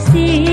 see.